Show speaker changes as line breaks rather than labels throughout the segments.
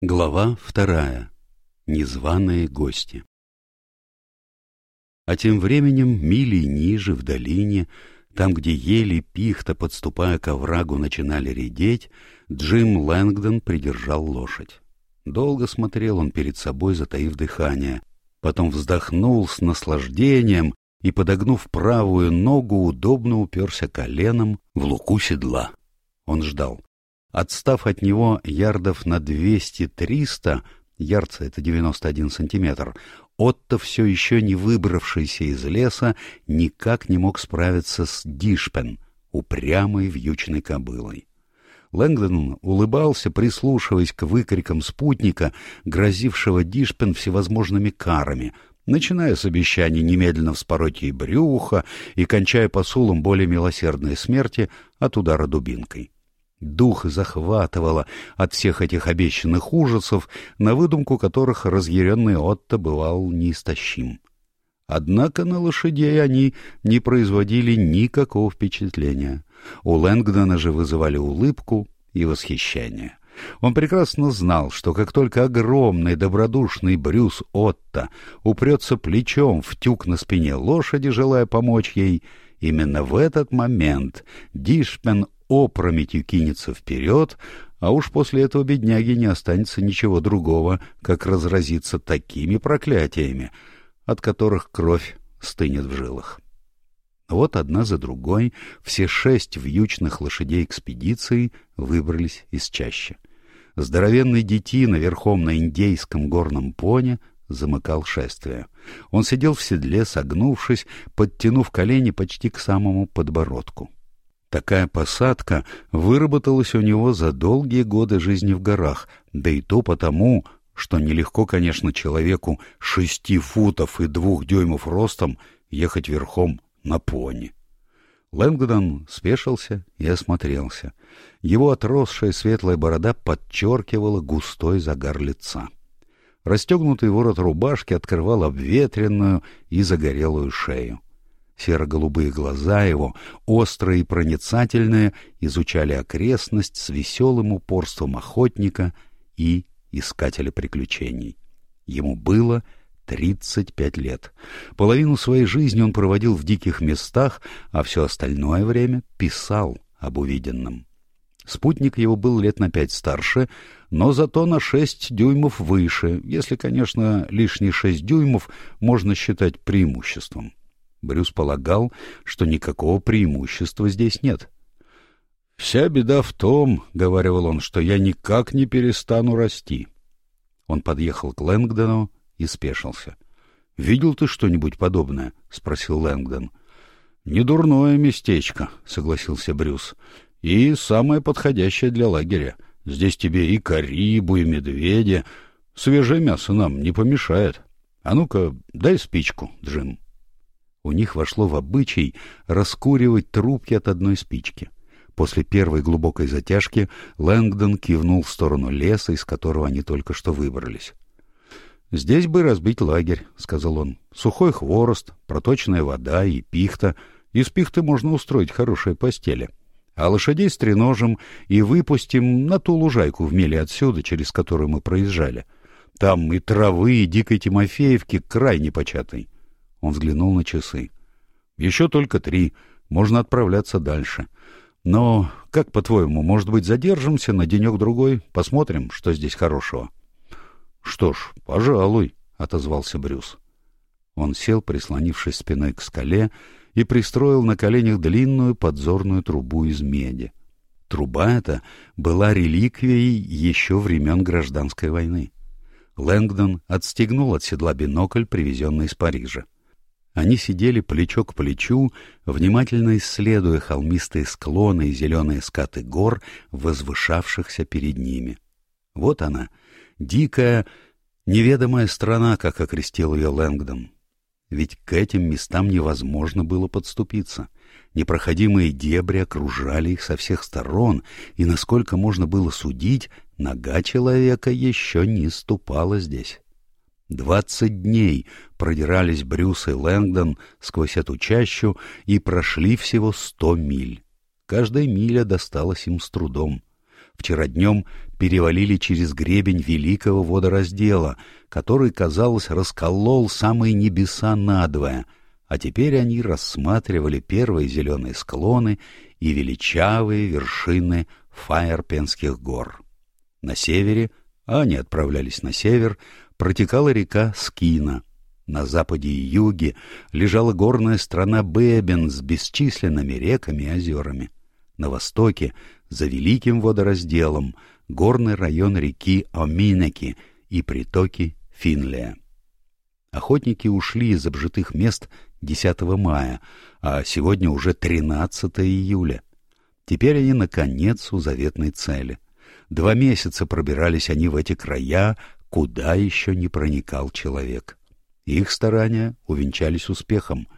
Глава вторая. Незваные гости. А тем временем, мили ниже, в долине, там, где ели пихта, подступая к оврагу, начинали редеть, Джим Лэнгдон придержал лошадь. Долго смотрел он перед собой, затаив дыхание. Потом вздохнул с наслаждением и, подогнув правую ногу, удобно уперся коленом в луку седла. Он ждал. Отстав от него ярдов на 200-300, ярца — это 91 сантиметр, Отто, все еще не выбравшийся из леса, никак не мог справиться с Дишпен, упрямой вьючной кобылой. Лэнгдон улыбался, прислушиваясь к выкрикам спутника, грозившего Дишпен всевозможными карами, начиная с обещаний немедленно вспороть ей брюха и кончая посулом более милосердной смерти от удара дубинкой. Дух захватывало от всех этих обещанных ужасов, на выдумку которых разъяренный Отто бывал неистощим. Однако на лошадей они не производили никакого впечатления. У Лэнгдона же вызывали улыбку и восхищение. Он прекрасно знал, что как только огромный добродушный Брюс Отто упрется плечом в тюк на спине лошади, желая помочь ей, именно в этот момент Дишпен опрометью кинется вперед, а уж после этого бедняги не останется ничего другого, как разразиться такими проклятиями, от которых кровь стынет в жилах. Вот одна за другой все шесть вьючных лошадей экспедиции выбрались из чащи. Здоровенный детина верхом на индейском горном поне замыкал шествие. Он сидел в седле, согнувшись, подтянув колени почти к самому подбородку. Такая посадка выработалась у него за долгие годы жизни в горах, да и то потому, что нелегко, конечно, человеку шести футов и двух дюймов ростом ехать верхом на пони. Лэнгдон спешился и осмотрелся. Его отросшая светлая борода подчеркивала густой загар лица. Расстегнутый ворот рубашки открывал обветренную и загорелую шею серо-голубые глаза его, острые и проницательные, изучали окрестность с веселым упорством охотника и искателя приключений. Ему было 35 лет. Половину своей жизни он проводил в диких местах, а все остальное время писал об увиденном. Спутник его был лет на пять старше, но зато на шесть дюймов выше, если, конечно, лишние шесть дюймов можно считать преимуществом. Брюс полагал, что никакого преимущества здесь нет. «Вся беда в том, — говорил он, — что я никак не перестану расти». Он подъехал к Лэнгдону и спешился. «Видел ты что-нибудь подобное?» — спросил Лэнгдон. «Недурное местечко», — согласился Брюс. «И самое подходящее для лагеря. Здесь тебе и карибу, и медведя. Свежее мясо нам не помешает. А ну-ка, дай спичку, Джим». У них вошло в обычай раскуривать трубки от одной спички. После первой глубокой затяжки Лэнгдон кивнул в сторону леса, из которого они только что выбрались. «Здесь бы разбить лагерь», — сказал он. «Сухой хворост, проточная вода и пихта. Из пихты можно устроить хорошие постели. А лошадей стреножим и выпустим на ту лужайку в миле отсюда, через которую мы проезжали. Там и травы, и дикой Тимофеевки крайне початый. Он взглянул на часы. «Еще только три. Можно отправляться дальше. Но, как по-твоему, может быть, задержимся на денек-другой? Посмотрим, что здесь хорошего?» «Что ж, пожалуй», — отозвался Брюс. Он сел, прислонившись спиной к скале, и пристроил на коленях длинную подзорную трубу из меди. Труба эта была реликвией еще времен гражданской войны. Лэнгдон отстегнул от седла бинокль, привезенный из Парижа. Они сидели плечо к плечу, внимательно исследуя холмистые склоны и зеленые скаты гор, возвышавшихся перед ними. Вот она, дикая, неведомая страна, как окрестил ее Лэнгдон. Ведь к этим местам невозможно было подступиться. Непроходимые дебри окружали их со всех сторон, и, насколько можно было судить, нога человека еще не ступала здесь. Двадцать дней продирались Брюс и Лэнгдон сквозь эту чащу и прошли всего сто миль. Каждая миля досталась им с трудом. Вчера днем перевалили через гребень великого водораздела, который, казалось, расколол самые небеса надвое, а теперь они рассматривали первые зеленые склоны и величавые вершины Фаерпенских гор. На севере, а они отправлялись на север, протекала река Скина. На западе и юге лежала горная страна Бебен с бесчисленными реками и озерами. На востоке, за великим водоразделом, горный район реки Оминеки и притоки Финлия. Охотники ушли из обжитых мест 10 мая, а сегодня уже 13 июля. Теперь они, наконец, у заветной цели. Два месяца пробирались они в эти края, куда еще не проникал человек. Их старания увенчались успехом.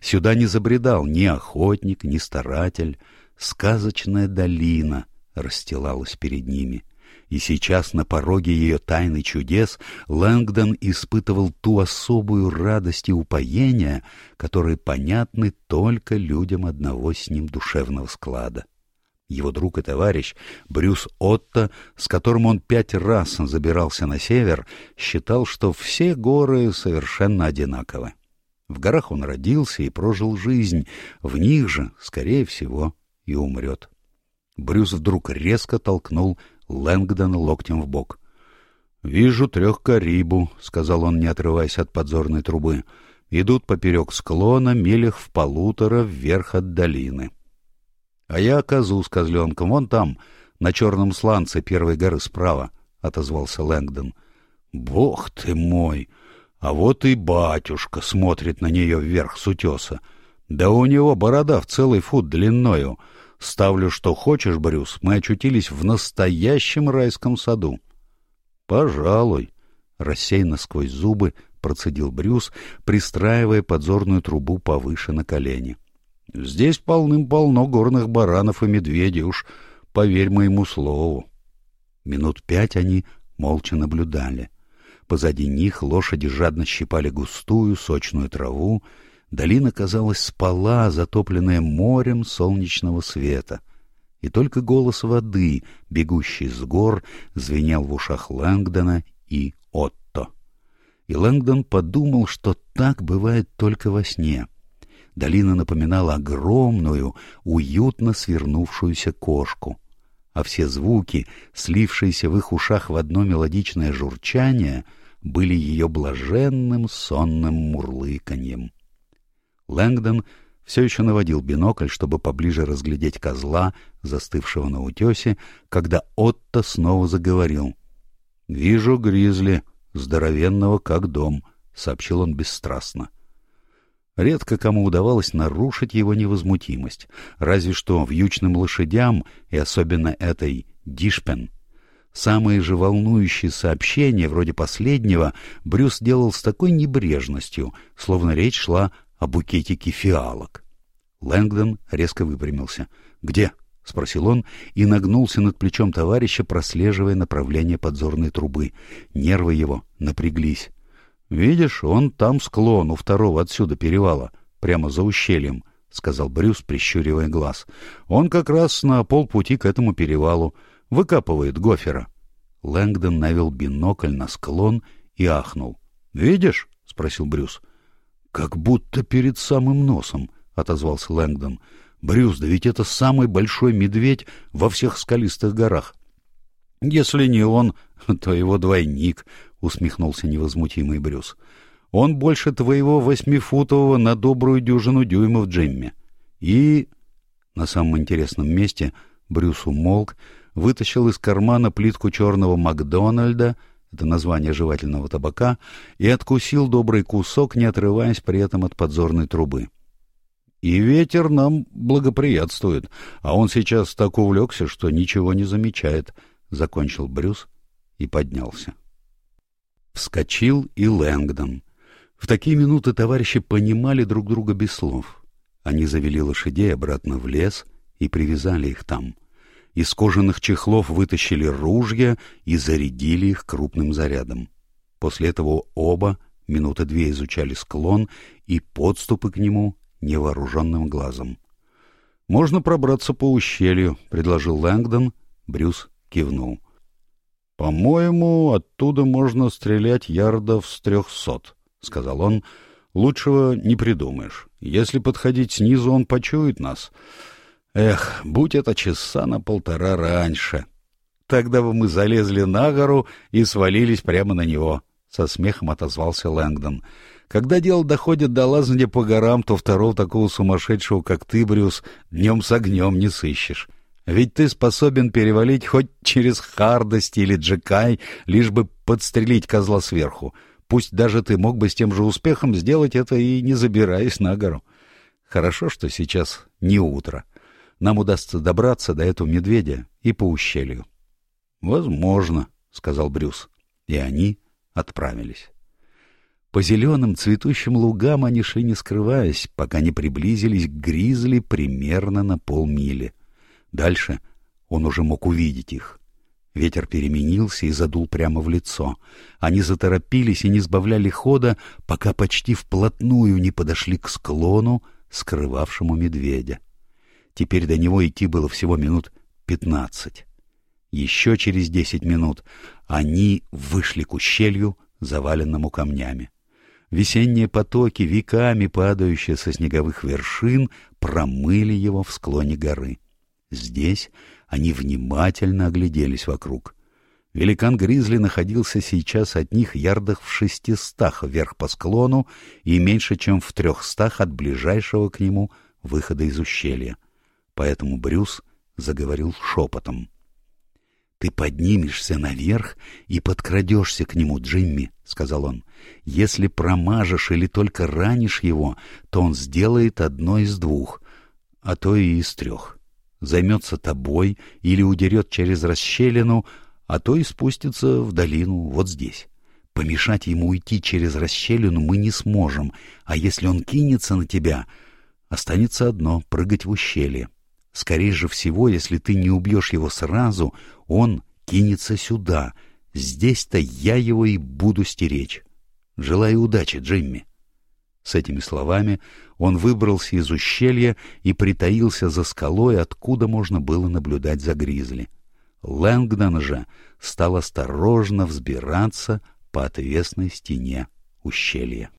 Сюда не забредал ни охотник, ни старатель. Сказочная долина расстилалась перед ними. И сейчас на пороге ее тайны чудес Лэнгдон испытывал ту особую радость и упоение, которые понятны только людям одного с ним душевного склада. Его друг и товарищ Брюс Отто, с которым он пять раз забирался на север, считал, что все горы совершенно одинаковы. В горах он родился и прожил жизнь, в них же, скорее всего, и умрет. Брюс вдруг резко толкнул Лэнгдона локтем в бок. «Вижу трех Карибу», — сказал он, не отрываясь от подзорной трубы. «Идут поперек склона, милях в полутора вверх от долины» а я козу с козленком вон там, на черном сланце первой горы справа», — отозвался Лэнгдон. «Бог ты мой! А вот и батюшка смотрит на нее вверх с утеса. Да у него борода в целый фут длиною. Ставлю, что хочешь, Брюс, мы очутились в настоящем райском саду». «Пожалуй», — рассеянно сквозь зубы процедил Брюс, пристраивая подзорную трубу повыше на колени. — Здесь полным-полно горных баранов и медведей уж, поверь моему слову. Минут пять они молча наблюдали. Позади них лошади жадно щипали густую, сочную траву. Долина, казалось, спала, затопленная морем солнечного света. И только голос воды, бегущий с гор, звенел в ушах Лэнгдона и Отто. И Лэнгдон подумал, что так бывает только во сне — долина напоминала огромную, уютно свернувшуюся кошку. А все звуки, слившиеся в их ушах в одно мелодичное журчание, были ее блаженным сонным мурлыканьем. Лэнгдон все еще наводил бинокль, чтобы поближе разглядеть козла, застывшего на утесе, когда Отто снова заговорил. — Вижу гризли, здоровенного как дом, — сообщил он бесстрастно. — Редко кому удавалось нарушить его невозмутимость, разве что вьючным лошадям и особенно этой Дишпен. Самые же волнующие сообщения, вроде последнего, Брюс делал с такой небрежностью, словно речь шла о букетике фиалок. Лэнгдон резко выпрямился. «Где?» — спросил он и нагнулся над плечом товарища, прослеживая направление подзорной трубы. Нервы его напряглись видишь он там склон у второго отсюда перевала прямо за ущельем — сказал Брюс, прищуривая глаз. «Он как раз на полпути к этому перевалу. Выкапывает гофера». Лэнгдон навел бинокль на склон и ахнул. «Видишь?» — спросил Брюс. «Как будто перед самым носом», — отозвался Лэнгдон. «Брюс, да ведь это самый большой медведь во всех скалистых горах». «Если не он, то его двойник», — усмехнулся невозмутимый Брюс. «Он больше твоего восьмифутового на добрую дюжину дюймов Джимми». И... На самом интересном месте Брюс умолк, вытащил из кармана плитку черного Макдональда, это название жевательного табака, и откусил добрый кусок, не отрываясь при этом от подзорной трубы. «И ветер нам благоприятствует, а он сейчас так увлекся, что ничего не замечает», — закончил Брюс и поднялся. Вскочил и Лэнгдон. В такие минуты товарищи понимали друг друга без слов. Они завели лошадей обратно в лес и привязали их там. Из кожаных чехлов вытащили ружья и зарядили их крупным зарядом. После этого оба минуты две изучали склон и подступы к нему невооруженным глазом. «Можно пробраться по ущелью», — предложил Лэнгдон. Брюс кивнул. «По-моему, оттуда можно стрелять ярдов с трехсот», — сказал он. «Лучшего не придумаешь. Если подходить снизу, он почует нас. Эх, будь это часа на полтора раньше. Тогда бы мы залезли на гору и свалились прямо на него», — со смехом отозвался Лэнгдон. «Когда дело доходит до лазания по горам, то второго такого сумасшедшего, как ты, Брюс, днем с огнем не сыщешь». Ведь ты способен перевалить хоть через Хардости или Джекай, лишь бы подстрелить козла сверху. Пусть даже ты мог бы с тем же успехом сделать это и не забираясь на гору. Хорошо, что сейчас не утро. Нам удастся добраться до этого медведя и по ущелью. — Возможно, — сказал Брюс. И они отправились. По зеленым цветущим лугам они шли не скрываясь, пока не приблизились к гризли примерно на полмили. — Дальше он уже мог увидеть их. Ветер переменился и задул прямо в лицо. Они заторопились и не сбавляли хода, пока почти вплотную не подошли к склону, скрывавшему медведя. Теперь до него идти было всего минут пятнадцать. Еще через десять минут они вышли к ущелью, заваленному камнями. Весенние потоки, веками падающие со снеговых вершин, промыли его в склоне горы. Здесь они внимательно огляделись вокруг. Великан Гризли находился сейчас от них ярдах в шестистах вверх по склону и меньше, чем в трехстах от ближайшего к нему выхода из ущелья. Поэтому Брюс заговорил шепотом. — Ты поднимешься наверх и подкрадешься к нему, Джимми, — сказал он. — Если промажешь или только ранишь его, то он сделает одно из двух, а то и из трех. — займется тобой или удерет через расщелину, а то и спустится в долину вот здесь. Помешать ему уйти через расщелину мы не сможем, а если он кинется на тебя, останется одно — прыгать в ущелье. Скорее же всего, если ты не убьешь его сразу, он кинется сюда. Здесь-то я его и буду стеречь. Желаю удачи, Джимми. С этими словами он выбрался из ущелья и притаился за скалой, откуда можно было наблюдать за гризли. Лэнгдон же стал осторожно взбираться по отвесной стене ущелья.